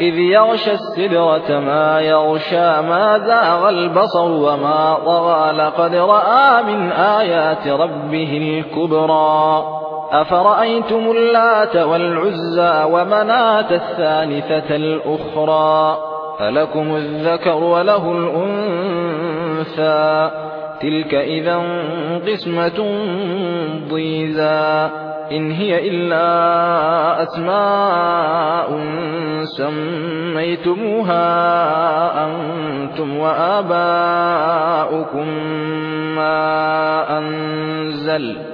إذ يغشى السدرة ما يغشى ما زاغ البصر وما طغى لقد رأى من آيات ربه الكبرى. أفرأيتم اللات والعزى ومناة الثالثة الأخرى؟ ألكم الذكر وله الأنثى تلك إذا قسمة ضيزى. إن هي إلا أسماء سميتموها أنتم وآباؤكم ما أنزل